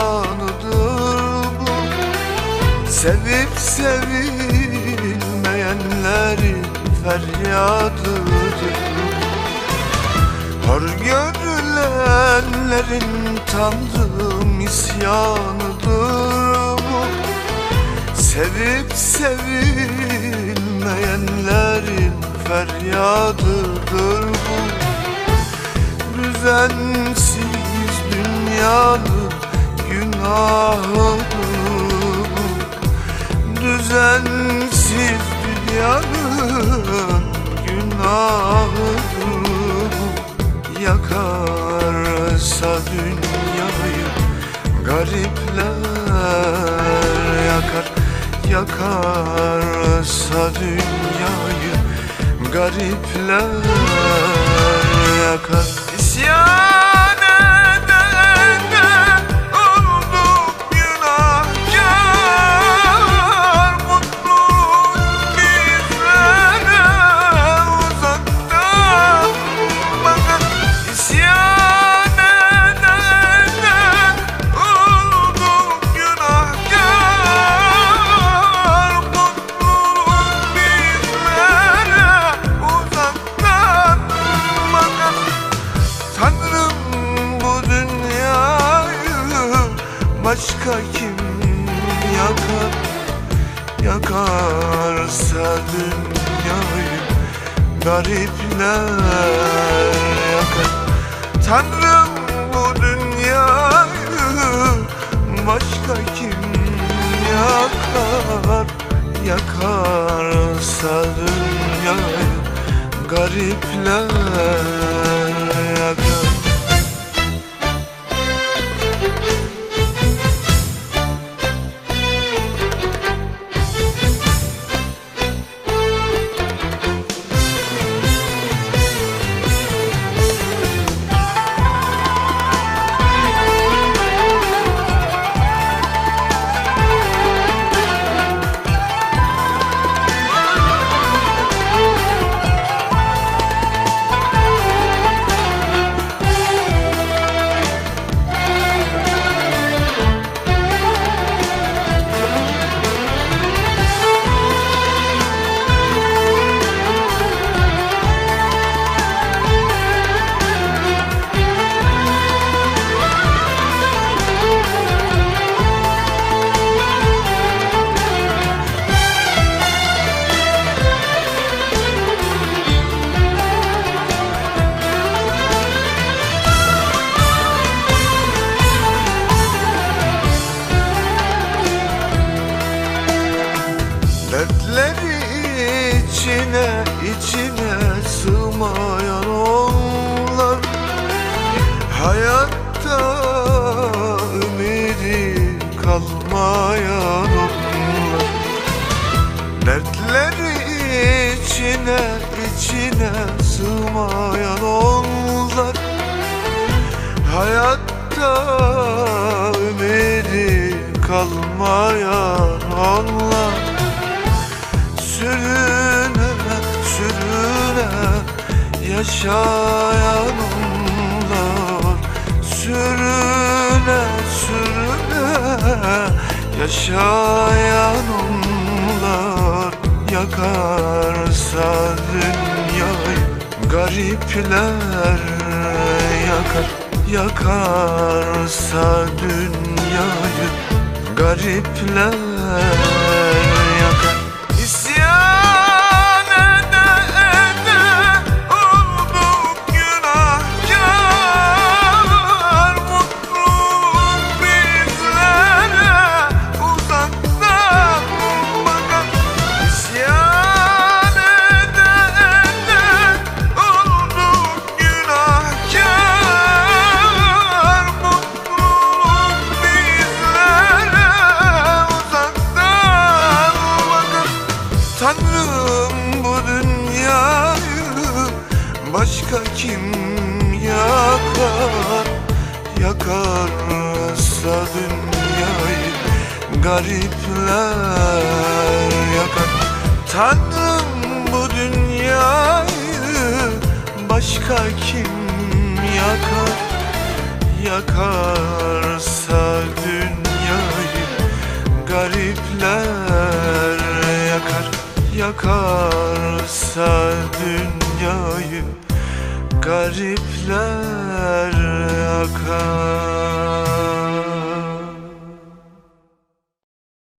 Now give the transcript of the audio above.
yalanıdır bu. Sevip sevilmeyenlerin feryadıdır Hor görülenlerin tanrım isyanıdır bu. Sevip sevilmeyenlerin feryadıdır bu. Düzensiz dünyanın Düzensiz dünyanın günahıdır bu Yakarsa dünyayı garipler yakar. Yakarsa dünyayı garipler yakar. İsyan başka kim yakar Yakarsa dünyayı garipler yakar. Tanrım bu dünyayı başka kim yakar Yakarsa dünyayı garipler Hayatta ümidi kalmayan onlar Dertleri içine içine sığmayan onlar. Hayatta ümidi kalmayan onlar. Sürüne sürüne yaşayan onlar Sürüne sürüne yaşayan onlar Yakarsa dünyayı garipler yakar Yakarsa dünyayı garipler kim yakar? Yakarsa dünyayı? Garipler yakar. Tanrım bu dünyayı başka kim yakar? Yakarsa dünyayı garipler yakar. Yakarsa dünyayı garipler yakar